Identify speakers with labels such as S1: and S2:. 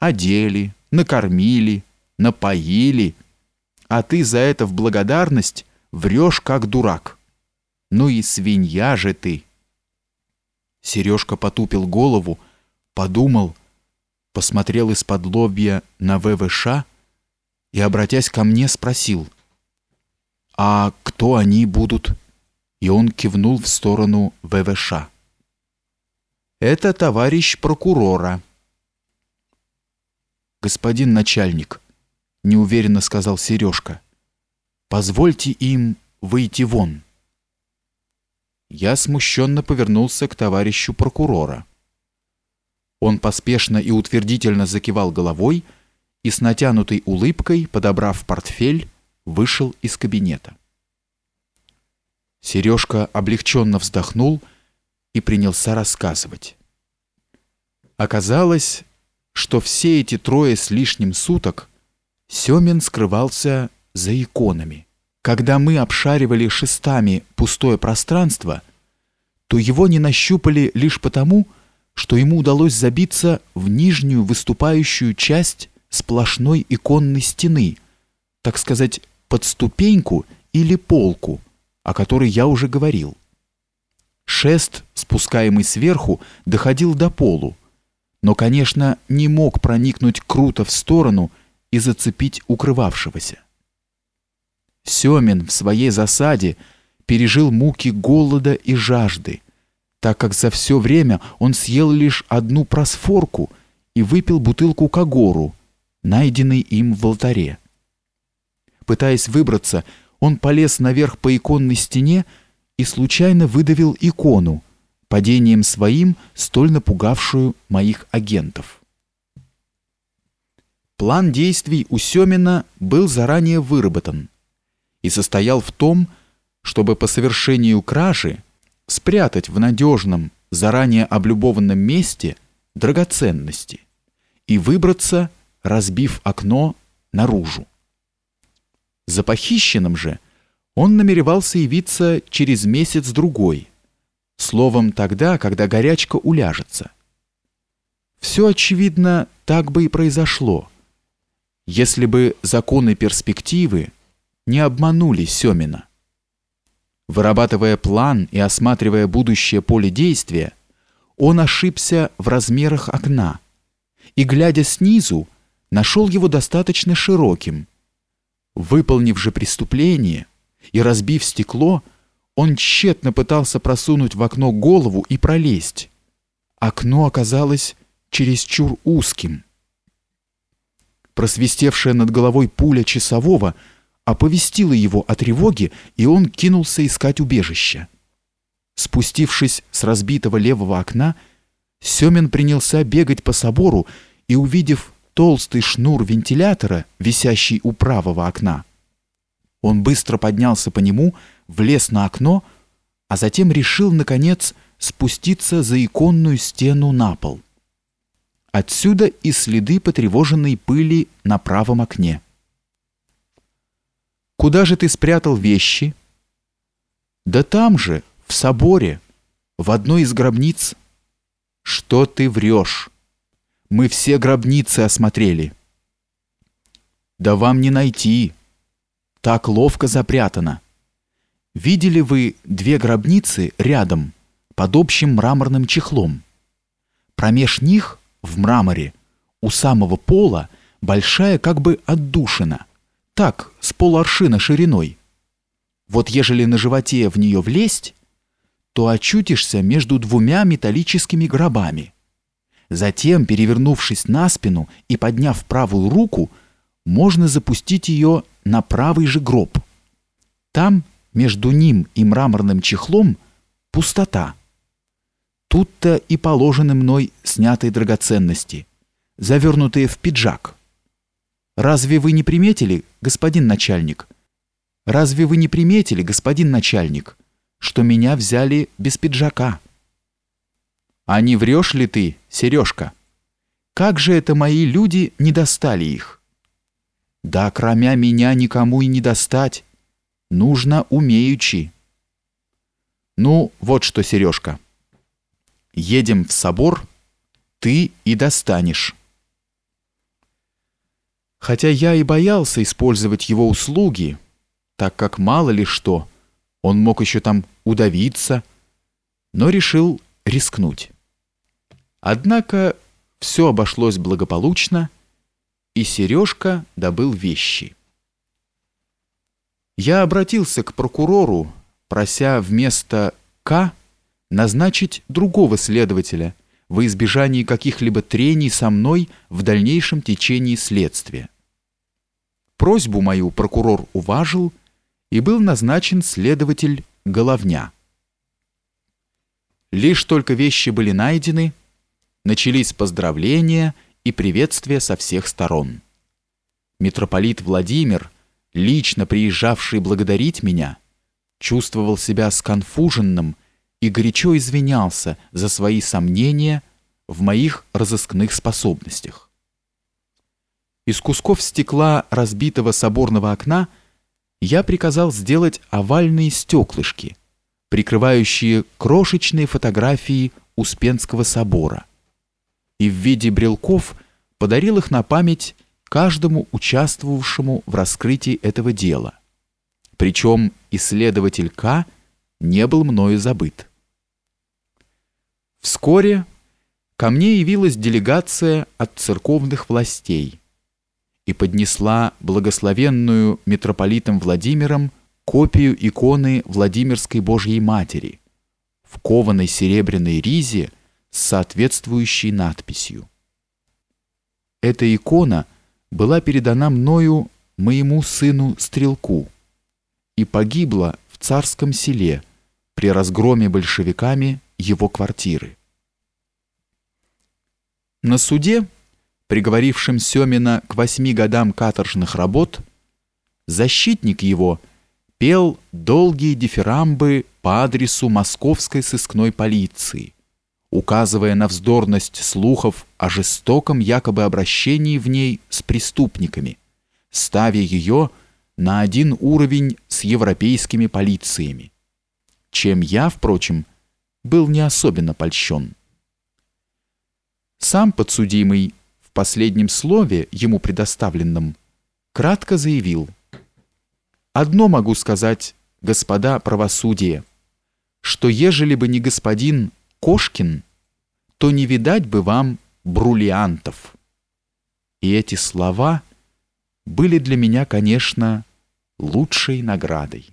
S1: одели, накормили, напоили, а ты за это в благодарность врешь как дурак. Ну и свинья же ты. Сережка потупил голову, подумал, посмотрел из-под лобья на ВВШ и, обратясь ко мне, спросил, «А кто они будут?» И он кивнул в сторону ВВШ. «Это товарищ прокурора». «Господин начальник», — неуверенно сказал Сережка, «позвольте им выйти вон». Я смущенно повернулся к товарищу прокурора. Он поспешно и утвердительно закивал головой и с натянутой улыбкой, подобрав портфель, вышел из кабинета. Сережка облегченно вздохнул и принялся рассказывать. Оказалось, что все эти трое с лишним суток Семин скрывался за иконами. Когда мы обшаривали шестами пустое пространство, то его не нащупали лишь потому, что ему удалось забиться в нижнюю выступающую часть сплошной иконной стены, так сказать, под ступеньку или полку, о которой я уже говорил. Шест, спускаемый сверху, доходил до полу, но, конечно, не мог проникнуть круто в сторону и зацепить укрывавшегося. Семин в своей засаде пережил муки голода и жажды, так как за все время он съел лишь одну просфорку и выпил бутылку кагору, найденной им в алтаре. Пытаясь выбраться, он полез наверх по иконной стене и случайно выдавил икону, падением своим столь напугавшую моих агентов. План действий у Семина был заранее выработан и состоял в том, чтобы по совершению кражи спрятать в надежном, заранее облюбованном месте драгоценности и выбраться, разбив окно наружу. За похищенным же он намеревался явиться через месяц-другой, Словом, тогда, когда горячка уляжется. Все, очевидно, так бы и произошло, если бы законы перспективы не обманули Семина. Вырабатывая план и осматривая будущее поле действия, он ошибся в размерах окна и, глядя снизу, нашел его достаточно широким. Выполнив же преступление и разбив стекло, он тщетно пытался просунуть в окно голову и пролезть. Окно оказалось чересчур узким. Просвистевшая над головой пуля часового оповестила его о тревоге, и он кинулся искать убежища. Спустившись с разбитого левого окна, Семин принялся бегать по собору и, увидев толстый шнур вентилятора, висящий у правого окна, он быстро поднялся по нему, влез на окно, а затем решил, наконец, спуститься за иконную стену на пол. Отсюда и следы потревоженной пыли на правом окне. «Куда же ты спрятал вещи?» «Да там же, в соборе, в одной из гробниц». «Что ты врешь? Мы все гробницы осмотрели». «Да вам не найти. Так ловко запрятано». Видели вы две гробницы рядом, под общим мраморным чехлом? Промеж них, в мраморе, у самого пола, большая как бы отдушина, так, с поларшина шириной. Вот ежели на животе в нее влезть, то очутишься между двумя металлическими гробами. Затем, перевернувшись на спину и подняв правую руку, можно запустить ее на правый же гроб. Там между ним и мраморным чехлом пустота. Тут-то и положены мной снятые драгоценности, завернутые в пиджак. Разве вы не приметили, господин начальник? Разве вы не приметили, господин начальник, что меня взяли без пиджака? А не врешь ли ты, Сережка? Как же это мои люди не достали их? Да, кроме меня никому и не достать. Нужно умеючи. Ну, вот что, Сережка. Едем в собор, ты и достанешь. Хотя я и боялся использовать его услуги, так как мало ли что, он мог еще там удавиться, но решил рискнуть. Однако все обошлось благополучно, и Сережка добыл вещи. Я обратился к прокурору, прося вместо «К» назначить другого следователя во избежании каких-либо трений со мной в дальнейшем течении следствия. Просьбу мою прокурор уважил, и был назначен следователь Головня. Лишь только вещи были найдены, начались поздравления и приветствия со всех сторон. Митрополит Владимир, лично приезжавший благодарить меня, чувствовал себя сконфуженным и горячо извинялся за свои сомнения в моих разыскных способностях. Из кусков стекла разбитого соборного окна я приказал сделать овальные стеклышки, прикрывающие крошечные фотографии Успенского собора, и в виде брелков подарил их на память каждому участвовавшему в раскрытии этого дела. Причем исследователь К не был мною забыт. Вскоре ко мне явилась делегация от церковных властей и поднесла благословенную митрополитом Владимиром копию иконы Владимирской Божьей Матери в кованой серебряной ризе с соответствующей надписью. Эта икона была передана мною моему сыну Стрелку и погибла в царском селе при разгроме большевиками его квартиры. На суде, приговорившем Семина к восьми годам каторжных работ, защитник его пел долгие дифирамбы по адресу московской сыскной полиции, указывая на вздорность слухов о жестоком якобы обращении в ней с преступниками, ставя ее на один уровень с европейскими полициями, чем я, впрочем, был не особенно польщен. Сам подсудимый в последнем слове, ему предоставленном, кратко заявил «Одно могу сказать, господа правосудие, что ежели бы не господин Кошкин, то не видать бы вам бриллиантов». И эти слова были для меня, конечно, лучшей наградой.